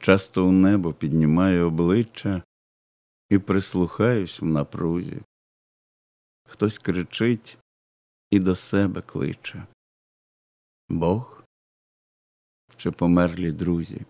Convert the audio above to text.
Часто у небо піднімаю обличчя і прислухаюсь в напрузі. Хтось кричить і до себе кличе. Бог чи померлі друзі.